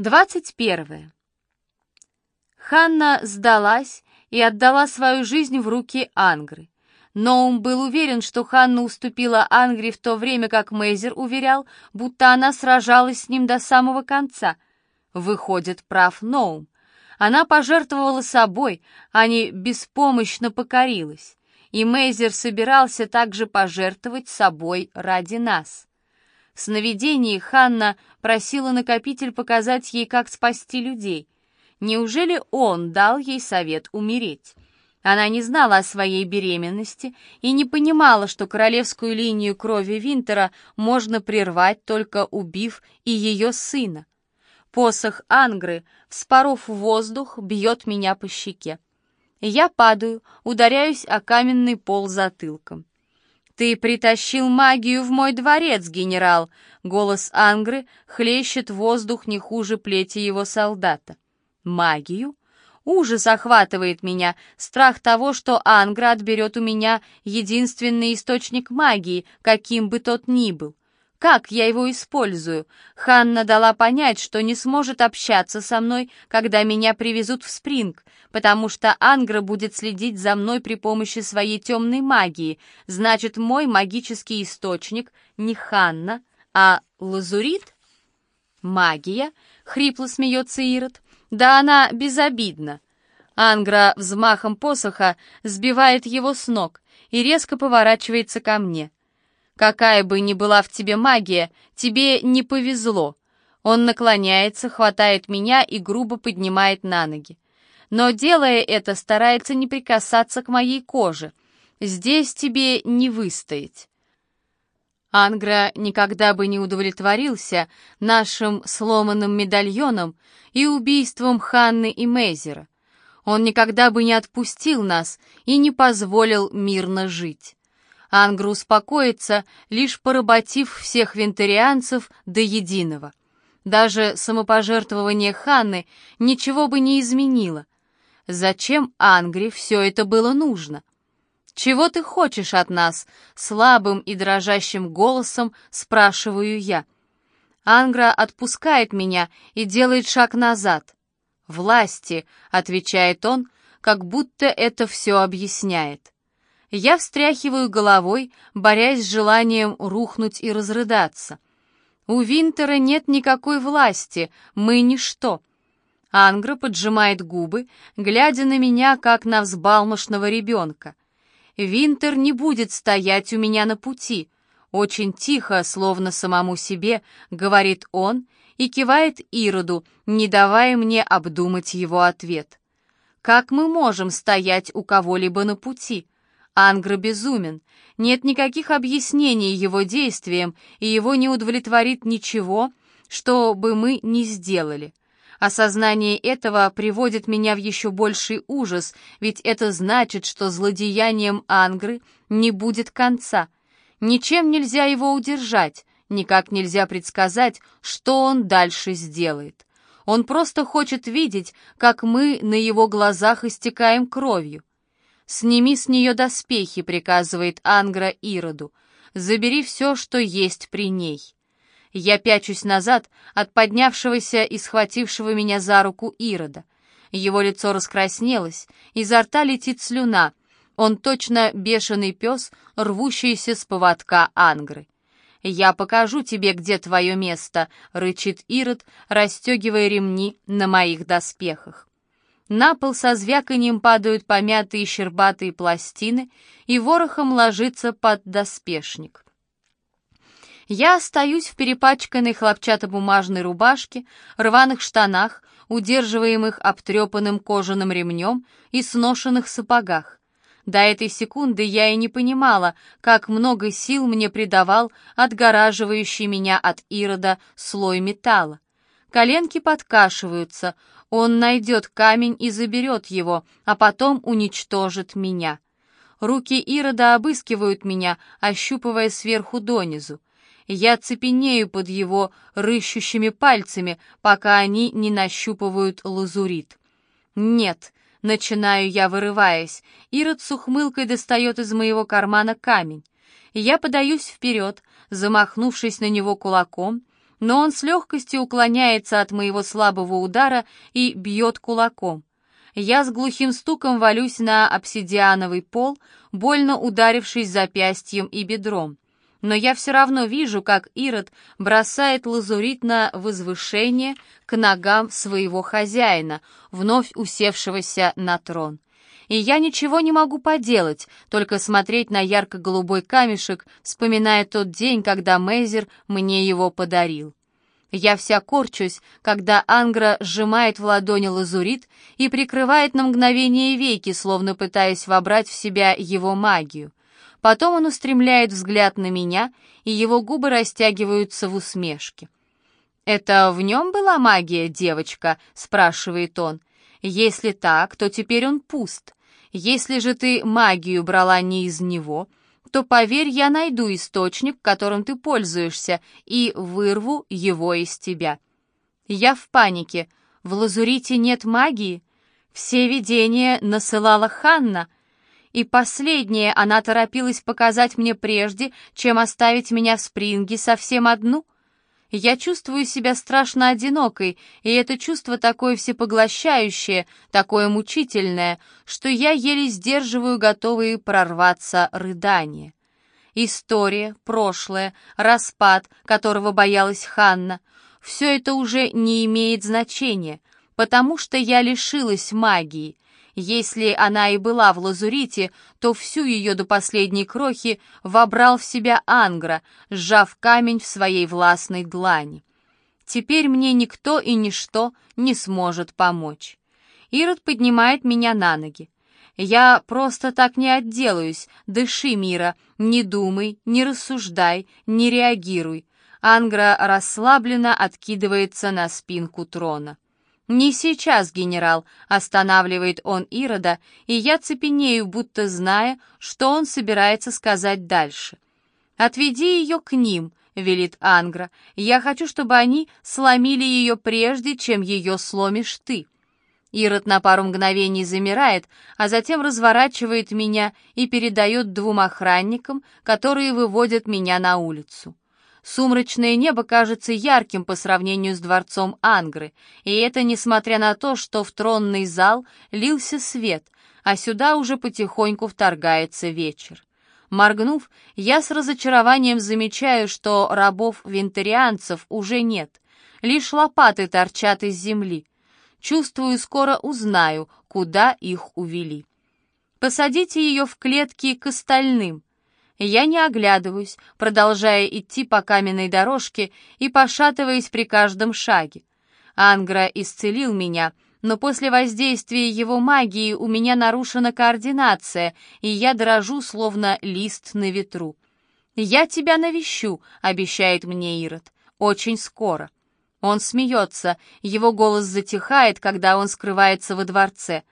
21. Ханна сдалась и отдала свою жизнь в руки Ангры. Ноум был уверен, что Ханна уступила Ангре в то время, как Мейзер уверял, будто она сражалась с ним до самого конца. Выходит, прав Ноум. Она пожертвовала собой, а не беспомощно покорилась. И Мейзер собирался также пожертвовать собой ради нас. В сновидении Ханна просила накопитель показать ей, как спасти людей. Неужели он дал ей совет умереть? Она не знала о своей беременности и не понимала, что королевскую линию крови Винтера можно прервать, только убив и ее сына. Посох Ангры, вспоров воздух, бьет меня по щеке. Я падаю, ударяюсь о каменный пол затылком. «Ты притащил магию в мой дворец, генерал!» Голос Ангры хлещет воздух не хуже плети его солдата. «Магию?» Ужас охватывает меня, страх того, что Ангра отберет у меня единственный источник магии, каким бы тот ни был. Как я его использую? Ханна дала понять, что не сможет общаться со мной, когда меня привезут в Спринг, потому что Ангра будет следить за мной при помощи своей темной магии. Значит, мой магический источник не Ханна, а Лазурит? Магия? Хрипло смеется Ирод. Да она безобидна. Ангра взмахом посоха сбивает его с ног и резко поворачивается ко мне. Какая бы ни была в тебе магия, тебе не повезло. Он наклоняется, хватает меня и грубо поднимает на ноги. Но, делая это, старается не прикасаться к моей коже. Здесь тебе не выстоять. Ангра никогда бы не удовлетворился нашим сломанным медальоном и убийством Ханны и Мейзера. Он никогда бы не отпустил нас и не позволил мирно жить. Ангра успокоится, лишь поработив всех вентарианцев до единого. Даже самопожертвование Ханны ничего бы не изменило. Зачем Ангре все это было нужно? «Чего ты хочешь от нас?» — слабым и дрожащим голосом спрашиваю я. Ангра отпускает меня и делает шаг назад. «Власти», — отвечает он, как будто это все объясняет. Я встряхиваю головой, борясь с желанием рухнуть и разрыдаться. У Винтера нет никакой власти, мы ничто. Ангра поджимает губы, глядя на меня, как на взбалмошного ребенка. Винтер не будет стоять у меня на пути. Очень тихо, словно самому себе, говорит он и кивает Ироду, не давая мне обдумать его ответ. Как мы можем стоять у кого-либо на пути? Ангра безумен. Нет никаких объяснений его действиям, и его не удовлетворит ничего, что бы мы ни сделали. Осознание этого приводит меня в еще больший ужас, ведь это значит, что злодеянием Ангры не будет конца. Ничем нельзя его удержать, никак нельзя предсказать, что он дальше сделает. Он просто хочет видеть, как мы на его глазах истекаем кровью. «Сними с нее доспехи», — приказывает Ангра Ироду. «Забери все, что есть при ней». Я пячусь назад от поднявшегося и схватившего меня за руку Ирода. Его лицо раскраснелось, изо рта летит слюна. Он точно бешеный пес, рвущийся с поводка Ангры. «Я покажу тебе, где твое место», — рычит Ирод, расстегивая ремни на моих доспехах. На пол со звяканием падают помятые щербатые пластины, и ворохом ложится под доспешник. Я остаюсь в перепачканной хлопчатобумажной рубашке, рваных штанах, удерживаемых обтрепанным кожаным ремнем и сношенных сапогах. До этой секунды я и не понимала, как много сил мне придавал отгораживающий меня от Ирода слой металла. Коленки подкашиваются, он найдет камень и заберет его, а потом уничтожит меня. Руки Ирода обыскивают меня, ощупывая сверху донизу. Я цепенею под его рыщущими пальцами, пока они не нащупывают лазурит. «Нет», — начинаю я, вырываясь, Ирод с ухмылкой достает из моего кармана камень. Я подаюсь вперед, замахнувшись на него кулаком, но он с легкостью уклоняется от моего слабого удара и бьет кулаком. Я с глухим стуком валюсь на обсидиановый пол, больно ударившись запястьем и бедром. Но я все равно вижу, как Ирод бросает лазурит на возвышение к ногам своего хозяина, вновь усевшегося на трон. И я ничего не могу поделать, только смотреть на ярко-голубой камешек, вспоминая тот день, когда Мейзер мне его подарил. Я вся корчусь, когда Ангра сжимает в ладони лазурит и прикрывает на мгновение веки, словно пытаясь вобрать в себя его магию. Потом он устремляет взгляд на меня, и его губы растягиваются в усмешке. «Это в нем была магия, девочка?» — спрашивает он. «Если так, то теперь он пуст. Если же ты магию брала не из него, то, поверь, я найду источник, которым ты пользуешься, и вырву его из тебя. Я в панике. В лазурите нет магии. Все видения насылала Ханна. И последнее она торопилась показать мне прежде, чем оставить меня в спринге совсем одну — я чувствую себя страшно одинокой, и это чувство такое всепоглощающее, такое мучительное, что я еле сдерживаю готовые прорваться рыдания. История, прошлое, распад, которого боялась Ханна, все это уже не имеет значения, потому что я лишилась магии, если она и была в лазурите, то всю ее до последней крохи вобрал в себя Ангра, сжав камень в своей властной длани. Теперь мне никто и ничто не сможет помочь. Ирод поднимает меня на ноги. Я просто так не отделаюсь. Дыши, Мира, не думай, не рассуждай, не реагируй. Ангра расслабленно откидывается на спинку трона. «Не сейчас, генерал», — останавливает он Ирода, и я цепенею, будто зная, что он собирается сказать дальше. «Отведи ее к ним», — велит Ангра. «Я хочу, чтобы они сломили ее прежде, чем ее сломишь ты». Ирод на пару мгновений замирает, а затем разворачивает меня и передает двум охранникам, которые выводят меня на улицу. Сумрачное небо кажется ярким по сравнению с дворцом Ангры, и это несмотря на то, что в тронный зал лился свет, а сюда уже потихоньку вторгается вечер. Моргнув, я с разочарованием замечаю, что рабов-вентарианцев уже нет, лишь лопаты торчат из земли. Чувствую, скоро узнаю, куда их увели. Посадите ее в клетки к остальным — я не оглядываюсь, продолжая идти по каменной дорожке и пошатываясь при каждом шаге. Ангра исцелил меня, но после воздействия его магии у меня нарушена координация, и я дрожу, словно лист на ветру. «Я тебя навещу», — обещает мне Ирод, — «очень скоро». Он смеется, его голос затихает, когда он скрывается во дворце.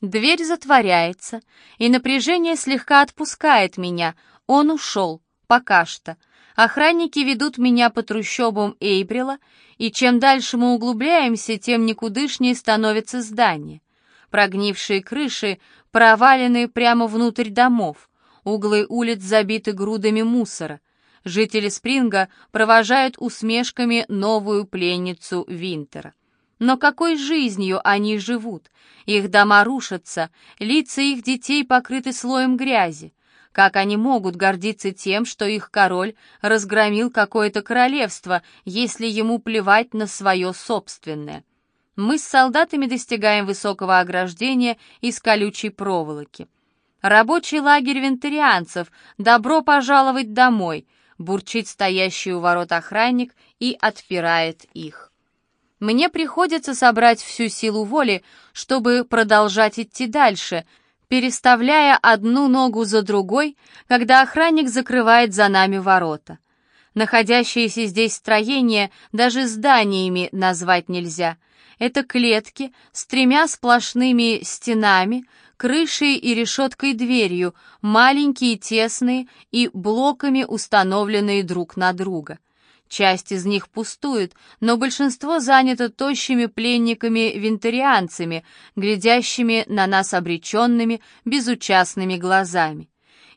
Дверь затворяется, и напряжение слегка отпускает меня — он ушел, пока что. Охранники ведут меня по трущобам Эйбрила, и чем дальше мы углубляемся, тем никудышнее становится здание. Прогнившие крыши провалены прямо внутрь домов, углы улиц забиты грудами мусора. Жители Спринга провожают усмешками новую пленницу Винтера. Но какой жизнью они живут? Их дома рушатся, лица их детей покрыты слоем грязи. Как они могут гордиться тем, что их король разгромил какое-то королевство, если ему плевать на свое собственное? Мы с солдатами достигаем высокого ограждения из колючей проволоки. «Рабочий лагерь вентарианцев! Добро пожаловать домой!» бурчит стоящий у ворот охранник и отпирает их. Мне приходится собрать всю силу воли, чтобы продолжать идти дальше — переставляя одну ногу за другой, когда охранник закрывает за нами ворота. Находящиеся здесь строения даже зданиями назвать нельзя. Это клетки с тремя сплошными стенами, крышей и решеткой дверью, маленькие, тесные и блоками, установленные друг на друга. Часть из них пустует, но большинство занято тощими пленниками-вентарианцами, глядящими на нас обреченными, безучастными глазами.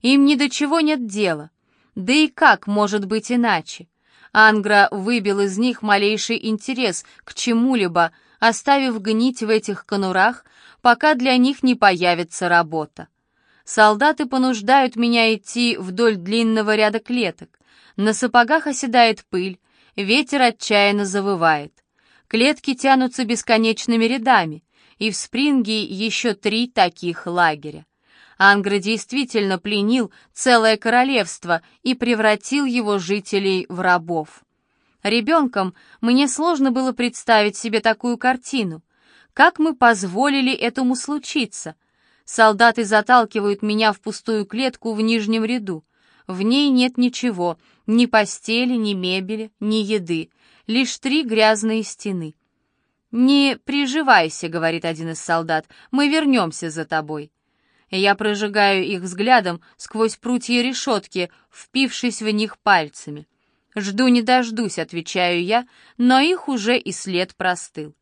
Им ни до чего нет дела. Да и как может быть иначе? Ангра выбил из них малейший интерес к чему-либо, оставив гнить в этих конурах, пока для них не появится работа. Солдаты понуждают меня идти вдоль длинного ряда клеток. На сапогах оседает пыль, ветер отчаянно завывает. Клетки тянутся бесконечными рядами, и в Спринге еще три таких лагеря. Ангра действительно пленил целое королевство и превратил его жителей в рабов. Ребенком мне сложно было представить себе такую картину. Как мы позволили этому случиться? Солдаты заталкивают меня в пустую клетку в нижнем ряду. В ней нет ничего, ни постели, ни мебели, ни еды, лишь три грязные стены. «Не приживайся», — говорит один из солдат, — «мы вернемся за тобой». Я прожигаю их взглядом сквозь прутья решетки, впившись в них пальцами. «Жду не дождусь», — отвечаю я, но их уже и след простыл.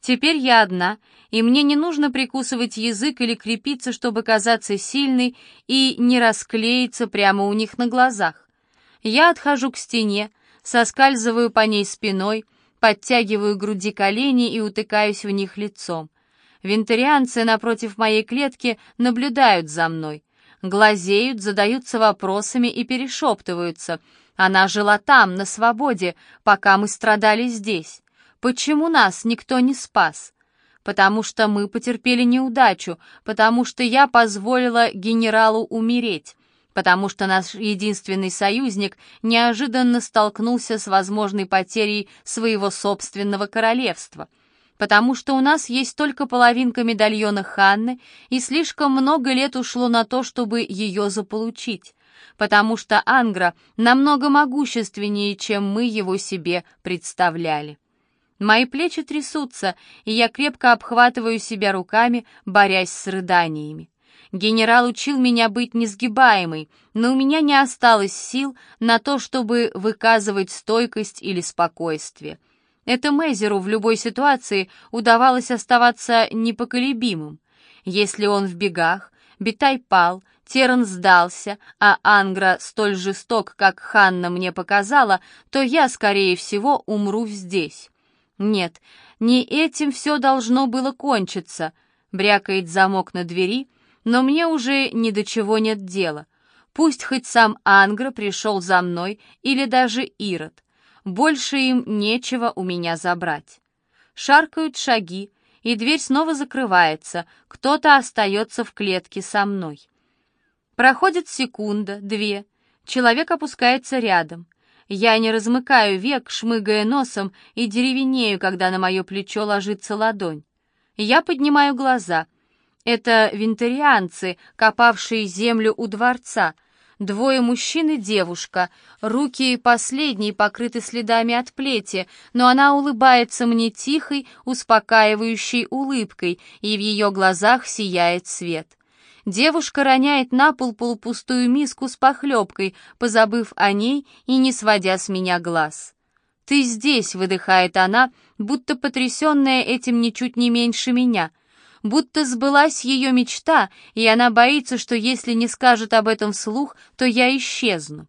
Теперь я одна, и мне не нужно прикусывать язык или крепиться, чтобы казаться сильной и не расклеиться прямо у них на глазах. Я отхожу к стене, соскальзываю по ней спиной, подтягиваю груди колени и утыкаюсь в них лицом. Вентарианцы напротив моей клетки наблюдают за мной, глазеют, задаются вопросами и перешептываются. Она жила там, на свободе, пока мы страдали здесь. Почему нас никто не спас? Потому что мы потерпели неудачу, потому что я позволила генералу умереть, потому что наш единственный союзник неожиданно столкнулся с возможной потерей своего собственного королевства, потому что у нас есть только половинка медальона Ханны, и слишком много лет ушло на то, чтобы ее заполучить, потому что Ангра намного могущественнее, чем мы его себе представляли. Мои плечи трясутся, и я крепко обхватываю себя руками, борясь с рыданиями. Генерал учил меня быть несгибаемой, но у меня не осталось сил на то, чтобы выказывать стойкость или спокойствие. Это Мейзеру в любой ситуации удавалось оставаться непоколебимым. Если он в бегах, Битай пал, Теран сдался, а Ангра столь жесток, как Ханна мне показала, то я, скорее всего, умру здесь. Нет, не этим все должно было кончиться. Брякает замок на двери, но мне уже ни до чего нет дела. Пусть хоть сам Ангра пришел за мной или даже Ирод. Больше им нечего у меня забрать. Шаркают шаги, и дверь снова закрывается, кто-то остается в клетке со мной. Проходит секунда, две, человек опускается рядом. Я не размыкаю век, шмыгая носом, и деревенею, когда на мое плечо ложится ладонь. Я поднимаю глаза. Это винтерианцы, копавшие землю у дворца. Двое мужчин и девушка. Руки последней покрыты следами от плети, но она улыбается мне тихой, успокаивающей улыбкой, и в ее глазах сияет свет. Девушка роняет на пол полупустую миску с похлебкой, позабыв о ней и не сводя с меня глаз. «Ты здесь», — выдыхает она, будто потрясенная этим ничуть не меньше меня. Будто сбылась ее мечта, и она боится, что если не скажет об этом вслух, то я исчезну.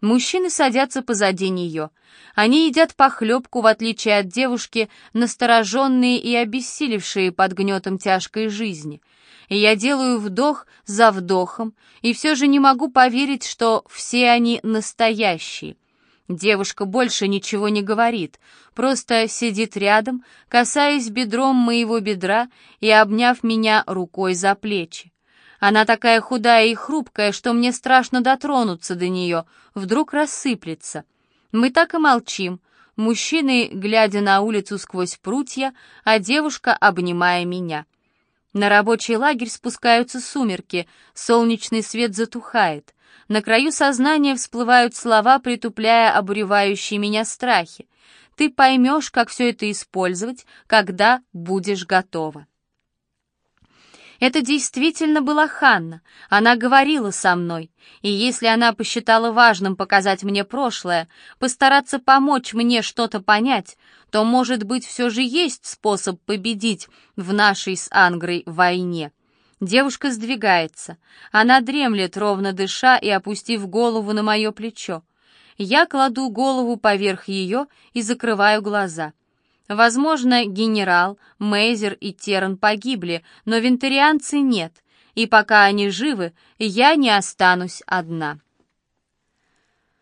Мужчины садятся позади нее. Они едят похлебку, в отличие от девушки, настороженные и обессилевшие под гнетом тяжкой жизни — и я делаю вдох за вдохом, и все же не могу поверить, что все они настоящие. Девушка больше ничего не говорит, просто сидит рядом, касаясь бедром моего бедра и обняв меня рукой за плечи. Она такая худая и хрупкая, что мне страшно дотронуться до нее, вдруг рассыплется. Мы так и молчим, мужчины, глядя на улицу сквозь прутья, а девушка, обнимая меня. На рабочий лагерь спускаются сумерки, солнечный свет затухает. На краю сознания всплывают слова, притупляя обуревающие меня страхи. Ты поймешь, как все это использовать, когда будешь готова. Это действительно была Ханна. Она говорила со мной. И если она посчитала важным показать мне прошлое, постараться помочь мне что-то понять, то, может быть, все же есть способ победить в нашей с Ангрой войне. Девушка сдвигается. Она дремлет, ровно дыша и опустив голову на мое плечо. я кладу голову поверх ее и закрываю глаза. Возможно, генерал, Мейзер и Терн погибли, но вентарианцы нет, и пока они живы, я не останусь одна.